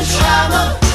and trauma.